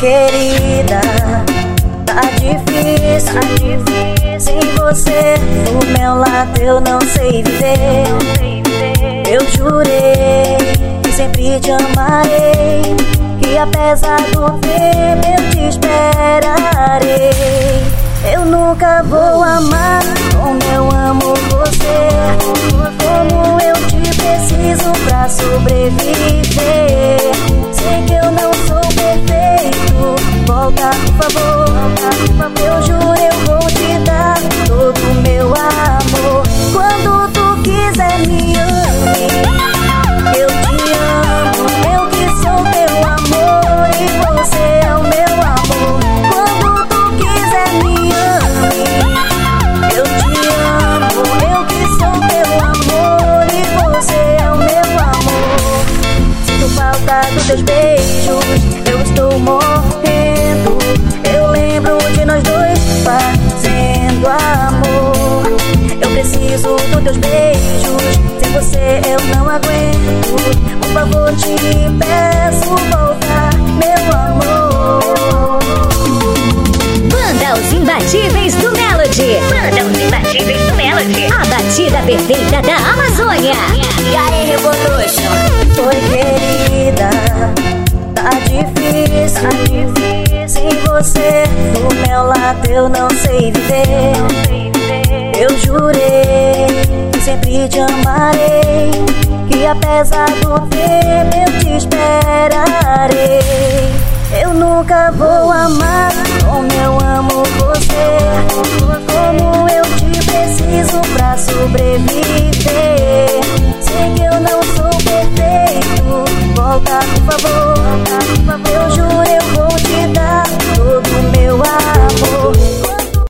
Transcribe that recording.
querida, tá difícil, tá difícil. Sem você do meu lado eu não sei viver. Eu jurei que sempre te amarei. Que apesar do tempo eu te esperarei. Eu nunca vou amar como eu amo você. Como eu te preciso pra sobreviver. Teus beijos, eu estou morrendo. Eu lembro de nós dois fazendo amor. Eu preciso dos teus beijos, sem você eu não aguento. Por favor, te peço voltar, meu amor. Banda Os Imbatíveis do Melody. Banda Os Imbatíveis do Melody. A batida perfeita da Amazônia. E aí, Revolution? Sem você do meu lado eu não sei viver. Eu jurei que sempre te amarei. E apesar do tempo eu te esperarei. Eu nunca vou amar como eu amo você. Como eu te preciso pra sobreviver.